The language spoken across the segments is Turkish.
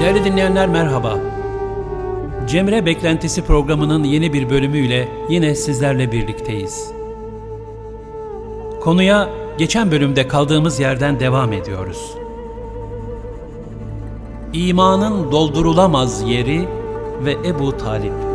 Değerli dinleyenler merhaba. Cemre Beklentisi programının yeni bir bölümüyle yine sizlerle birlikteyiz. Konuya geçen bölümde kaldığımız yerden devam ediyoruz. İmanın doldurulamaz yeri ve Ebu Talip.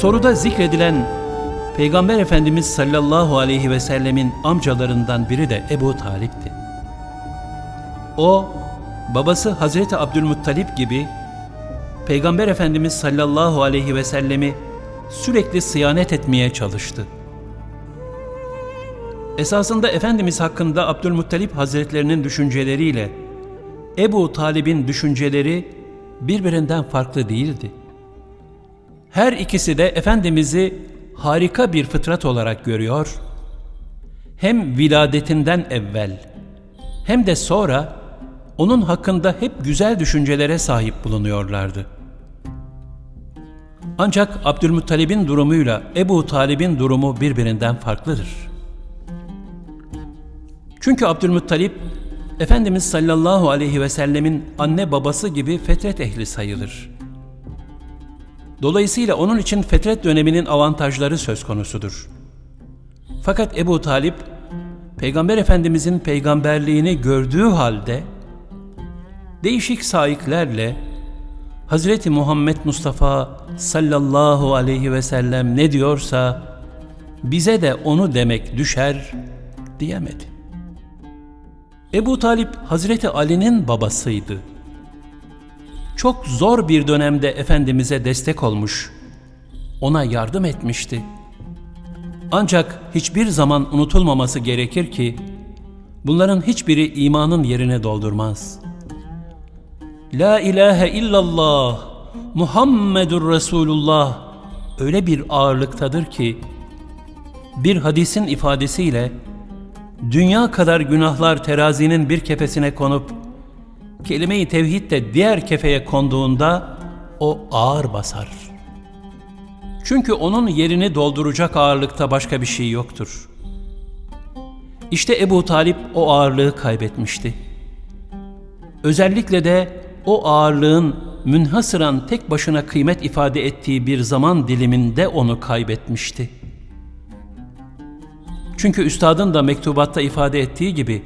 Soruda zikredilen Peygamber Efendimiz sallallahu aleyhi ve sellemin amcalarından biri de Ebu Talip'ti. O, babası Hazreti Abdülmuttalip gibi Peygamber Efendimiz sallallahu aleyhi ve sellemi sürekli sıyanet etmeye çalıştı. Esasında Efendimiz hakkında Abdülmuttalip Hazretlerinin düşünceleriyle Ebu Talib'in düşünceleri birbirinden farklı değildi. Her ikisi de Efendimiz'i harika bir fıtrat olarak görüyor, hem viladetinden evvel hem de sonra onun hakkında hep güzel düşüncelere sahip bulunuyorlardı. Ancak Abdülmuttalib'in durumuyla Ebu Talib'in durumu birbirinden farklıdır. Çünkü Abdülmuttalip, Efendimiz sallallahu aleyhi ve sellemin anne babası gibi fetret ehli sayılır. Dolayısıyla onun için fetret döneminin avantajları söz konusudur. Fakat Ebu Talip, Peygamber Efendimizin peygamberliğini gördüğü halde, değişik saiklerle Hazreti Muhammed Mustafa sallallahu aleyhi ve sellem ne diyorsa, bize de onu demek düşer diyemedi. Ebu Talip Hazreti Ali'nin babasıydı çok zor bir dönemde Efendimiz'e destek olmuş, ona yardım etmişti. Ancak hiçbir zaman unutulmaması gerekir ki, bunların hiçbiri imanın yerine doldurmaz. La ilahe illallah, Muhammedur Resulullah öyle bir ağırlıktadır ki, bir hadisin ifadesiyle, dünya kadar günahlar terazinin bir kefesine konup, kelime-i tevhid de diğer kefeye konduğunda o ağır basar. Çünkü onun yerini dolduracak ağırlıkta başka bir şey yoktur. İşte Ebu Talip o ağırlığı kaybetmişti. Özellikle de o ağırlığın münhasıran tek başına kıymet ifade ettiği bir zaman diliminde onu kaybetmişti. Çünkü üstadın da mektubatta ifade ettiği gibi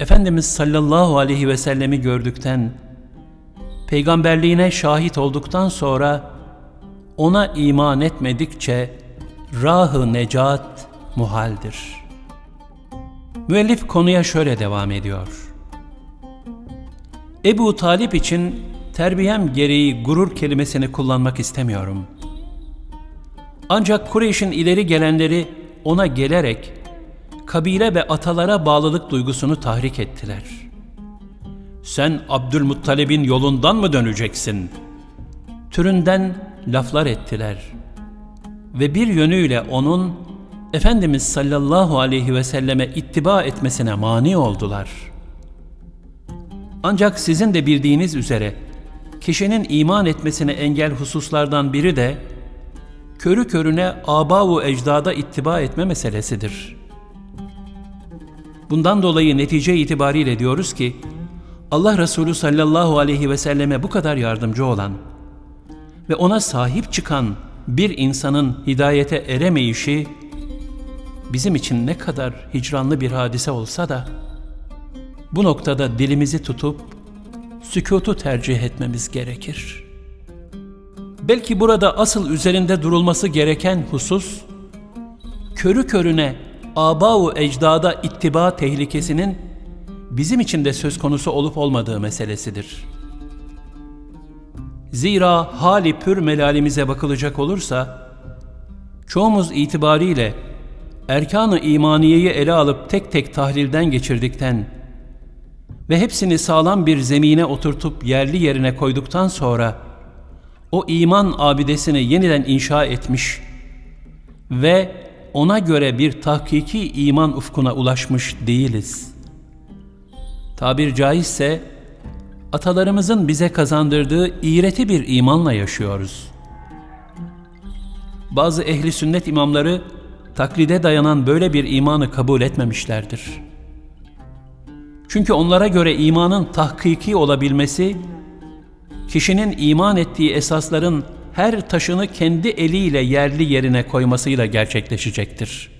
Efendimiz sallallahu aleyhi ve sellemi gördükten, peygamberliğine şahit olduktan sonra ona iman etmedikçe rahı necat muhaldir. Müellif konuya şöyle devam ediyor. Ebu Talip için terbiyem gereği gurur kelimesini kullanmak istemiyorum. Ancak Kureyş'in ileri gelenleri ona gelerek kabile ve atalara bağlılık duygusunu tahrik ettiler. Sen Abdülmuttalib'in yolundan mı döneceksin? Türünden laflar ettiler. Ve bir yönüyle onun Efendimiz sallallahu aleyhi ve selleme ittiba etmesine mani oldular. Ancak sizin de bildiğiniz üzere kişinin iman etmesine engel hususlardan biri de körü körüne aba ecdada ittiba etme meselesidir.'' Bundan dolayı netice itibariyle diyoruz ki, Allah Resulü sallallahu aleyhi ve selleme bu kadar yardımcı olan ve ona sahip çıkan bir insanın hidayete eremeyişi, bizim için ne kadar hicranlı bir hadise olsa da, bu noktada dilimizi tutup, sükutu tercih etmemiz gerekir. Belki burada asıl üzerinde durulması gereken husus, körü körüne aba-u ecdada ittiba tehlikesinin bizim için de söz konusu olup olmadığı meselesidir. Zira hali pür melalimize bakılacak olursa, çoğumuz itibariyle erkan-ı imaniyeyi ele alıp tek tek tahlilden geçirdikten ve hepsini sağlam bir zemine oturtup yerli yerine koyduktan sonra o iman abidesini yeniden inşa etmiş ve ona göre bir tahkiki iman ufkuna ulaşmış değiliz. Tabir caizse atalarımızın bize kazandırdığı iğreti bir imanla yaşıyoruz. bazı ehli sünnet imamları taklide dayanan böyle bir imanı kabul etmemişlerdir. Çünkü onlara göre imanın tahkiki olabilmesi, kişinin iman ettiği esasların her taşını kendi eliyle yerli yerine koymasıyla gerçekleşecektir.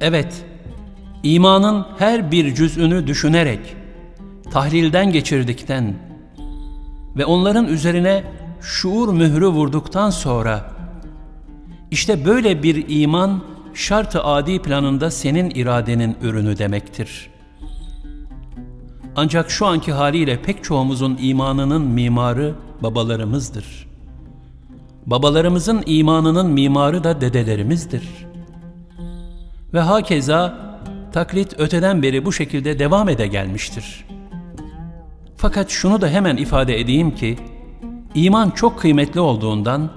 Evet, imanın her bir cüz'ünü düşünerek, tahlilden geçirdikten ve onların üzerine şuur mührü vurduktan sonra, işte böyle bir iman, şart-ı adi planında senin iradenin ürünü demektir. Ancak şu anki haliyle pek çoğumuzun imanının mimarı babalarımızdır. Babalarımızın imanının mimarı da dedelerimizdir. Ve hakeza taklit öteden beri bu şekilde devam ede gelmiştir. Fakat şunu da hemen ifade edeyim ki, iman çok kıymetli olduğundan,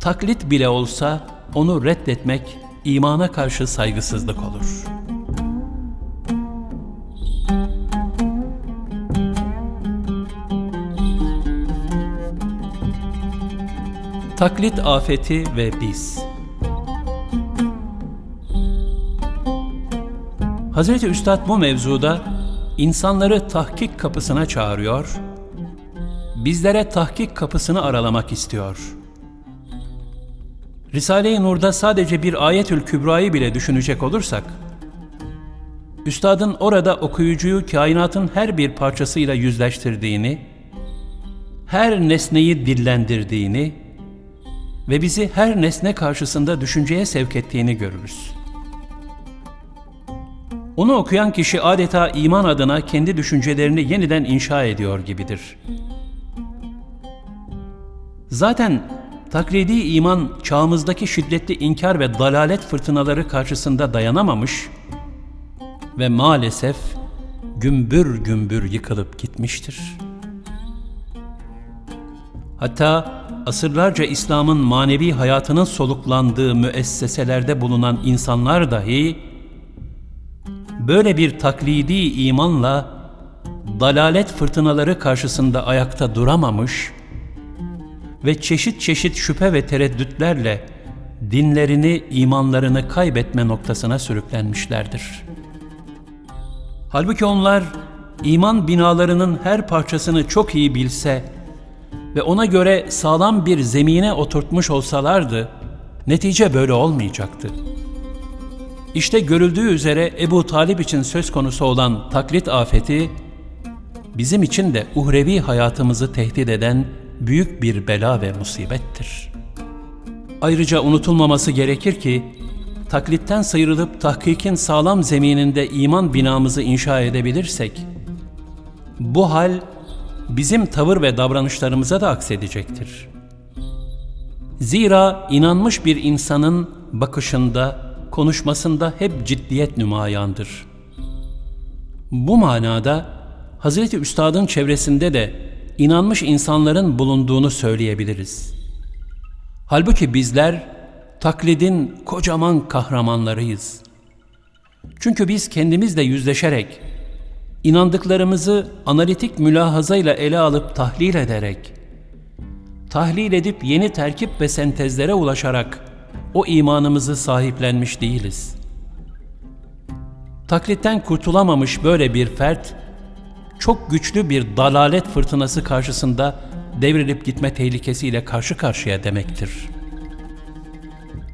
taklit bile olsa onu reddetmek imana karşı saygısızlık olur. Taklit afeti ve biz Hazreti Üstad bu mevzuda insanları tahkik kapısına çağırıyor, bizlere tahkik kapısını aralamak istiyor. Risale-i Nur'da sadece bir ayetül kübrayı bile düşünecek olursak, Üstadın orada okuyucuyu kainatın her bir parçasıyla yüzleştirdiğini, her nesneyi dillendirdiğini ve bizi her nesne karşısında düşünceye sevk ettiğini görürüz. Onu okuyan kişi adeta iman adına kendi düşüncelerini yeniden inşa ediyor gibidir. Zaten taklidi iman çağımızdaki şiddetli inkar ve dalalet fırtınaları karşısında dayanamamış ve maalesef gümbür gümbür yıkılıp gitmiştir. Hatta asırlarca İslam'ın manevi hayatının soluklandığı müesseselerde bulunan insanlar dahi böyle bir taklidi imanla dalalet fırtınaları karşısında ayakta duramamış ve çeşit çeşit şüphe ve tereddütlerle dinlerini, imanlarını kaybetme noktasına sürüklenmişlerdir. Halbuki onlar iman binalarının her parçasını çok iyi bilse ve ona göre sağlam bir zemine oturtmuş olsalardı, netice böyle olmayacaktı.'' İşte görüldüğü üzere Ebu Talip için söz konusu olan taklit afeti, bizim için de uhrevi hayatımızı tehdit eden büyük bir bela ve musibettir. Ayrıca unutulmaması gerekir ki, taklitten sıyrılıp tahkikin sağlam zemininde iman binamızı inşa edebilirsek, bu hal bizim tavır ve davranışlarımıza da aksedecektir. Zira inanmış bir insanın bakışında, konuşmasında hep ciddiyet nümayandır. Bu manada Hazreti Üstad'ın çevresinde de inanmış insanların bulunduğunu söyleyebiliriz. Halbuki bizler taklidin kocaman kahramanlarıyız. Çünkü biz kendimizle yüzleşerek, inandıklarımızı analitik mülahazayla ele alıp tahlil ederek, tahlil edip yeni terkip ve sentezlere ulaşarak o imanımızı sahiplenmiş değiliz. Taklitten kurtulamamış böyle bir fert, çok güçlü bir dalalet fırtınası karşısında devrilip gitme tehlikesiyle karşı karşıya demektir.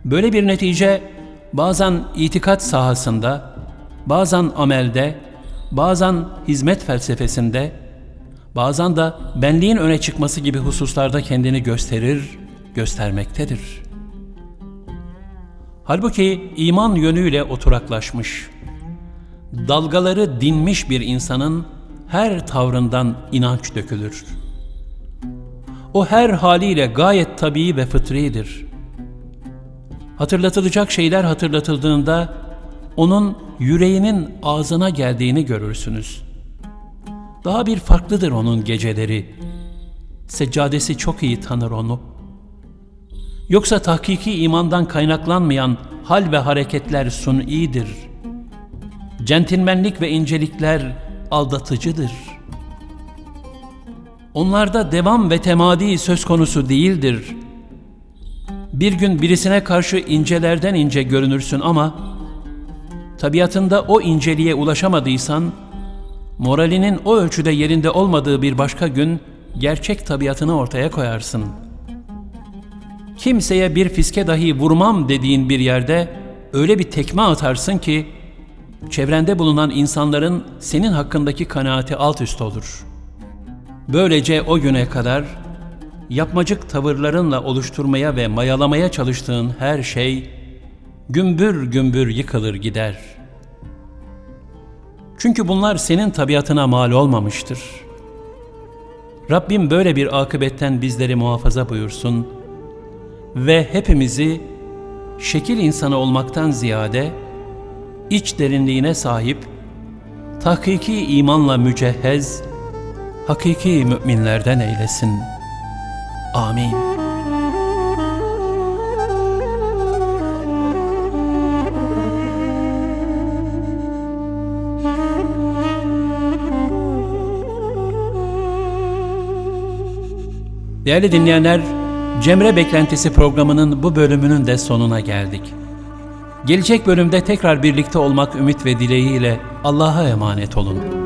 Böyle bir netice bazen itikat sahasında, bazen amelde, bazen hizmet felsefesinde, bazen de benliğin öne çıkması gibi hususlarda kendini gösterir, göstermektedir.'' Halbuki iman yönüyle oturaklaşmış, dalgaları dinmiş bir insanın her tavrından inanç dökülür. O her haliyle gayet tabii ve fıtridir. Hatırlatılacak şeyler hatırlatıldığında onun yüreğinin ağzına geldiğini görürsünüz. Daha bir farklıdır onun geceleri. Seccadesi çok iyi tanır onu.'' Yoksa tahkiki imandan kaynaklanmayan hal ve hareketler sunidir. Centilmenlik ve incelikler aldatıcıdır. Onlarda devam ve temadi söz konusu değildir. Bir gün birisine karşı incelerden ince görünürsün ama tabiatında o inceliğe ulaşamadıysan, moralinin o ölçüde yerinde olmadığı bir başka gün gerçek tabiatını ortaya koyarsın. Kimseye bir fiske dahi vurmam dediğin bir yerde öyle bir tekme atarsın ki çevrende bulunan insanların senin hakkındaki kanaati alt üst olur. Böylece o güne kadar yapmacık tavırlarınla oluşturmaya ve mayalamaya çalıştığın her şey gümbür gümbür yıkılır gider. Çünkü bunlar senin tabiatına mal olmamıştır. Rabbim böyle bir akıbetten bizleri muhafaza buyursun ve hepimizi şekil insanı olmaktan ziyade iç derinliğine sahip, tahkiki imanla mücehhez, hakiki müminlerden eylesin. Amin. Değerli dinleyenler, Cemre Beklentisi programının bu bölümünün de sonuna geldik. Gelecek bölümde tekrar birlikte olmak ümit ve dileğiyle Allah'a emanet olun.